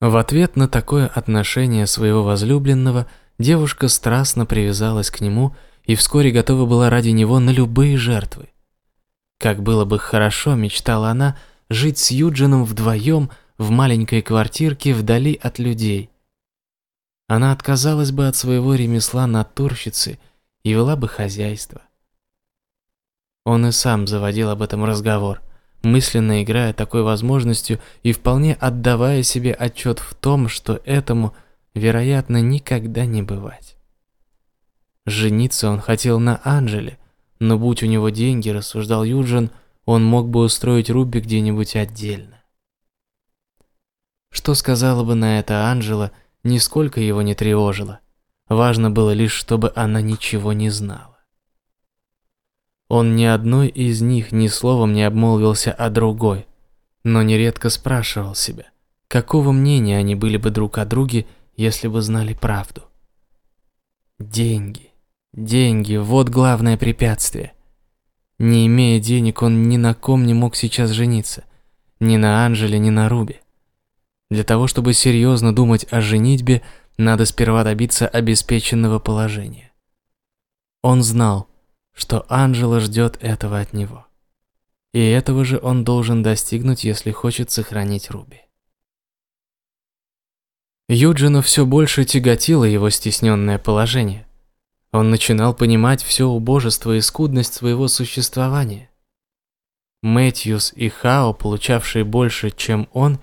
В ответ на такое отношение своего возлюбленного девушка страстно привязалась к нему и вскоре готова была ради него на любые жертвы. Как было бы хорошо, мечтала она, жить с Юджином вдвоем в маленькой квартирке вдали от людей. Она отказалась бы от своего ремесла натурщицы и вела бы хозяйство. Он и сам заводил об этом разговор, мысленно играя такой возможностью и вполне отдавая себе отчет в том, что этому, вероятно, никогда не бывать. Жениться он хотел на Анжеле, но будь у него деньги, рассуждал Юджин, он мог бы устроить Руби где-нибудь отдельно. Что сказала бы на это Анжела, нисколько его не тревожило. Важно было лишь, чтобы она ничего не знала. Он ни одной из них ни словом не обмолвился о другой, но нередко спрашивал себя, какого мнения они были бы друг о друге, если бы знали правду. Деньги, деньги – вот главное препятствие. Не имея денег, он ни на ком не мог сейчас жениться, ни на Анжеле, ни на Рубе. Для того, чтобы серьезно думать о женитьбе, надо сперва добиться обеспеченного положения. Он знал, что Анжела ждет этого от него. И этого же он должен достигнуть, если хочет сохранить Руби. Юджина все больше тяготило его стесненное положение. Он начинал понимать все убожество и скудность своего существования. Мэтьюс и Хао, получавшие больше, чем он,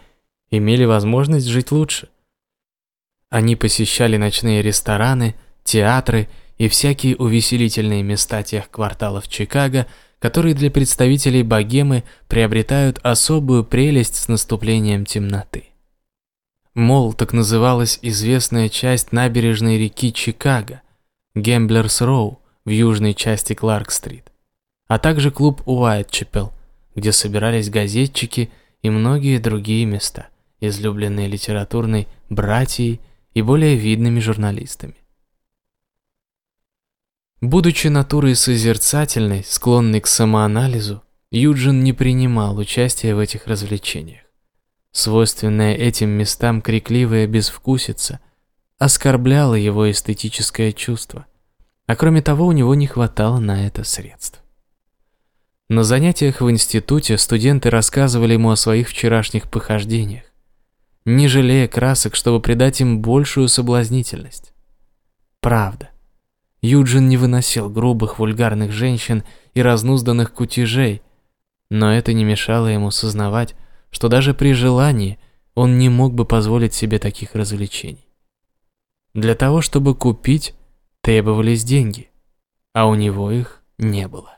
имели возможность жить лучше. Они посещали ночные рестораны, театры и всякие увеселительные места тех кварталов Чикаго, которые для представителей богемы приобретают особую прелесть с наступлением темноты. Мол, так называлась известная часть набережной реки Чикаго, Гемблерс Роу в южной части Кларк-стрит, а также клуб Уайтчепел, где собирались газетчики и многие другие места, излюбленные литературной братьей и более видными журналистами. Будучи натурой созерцательной, склонной к самоанализу, Юджин не принимал участия в этих развлечениях. Свойственная этим местам крикливая безвкусица оскорбляла его эстетическое чувство, а кроме того у него не хватало на это средств. На занятиях в институте студенты рассказывали ему о своих вчерашних похождениях, не жалея красок, чтобы придать им большую соблазнительность. Правда. Юджин не выносил грубых вульгарных женщин и разнузданных кутежей, но это не мешало ему сознавать, что даже при желании он не мог бы позволить себе таких развлечений. Для того, чтобы купить, требовались деньги, а у него их не было.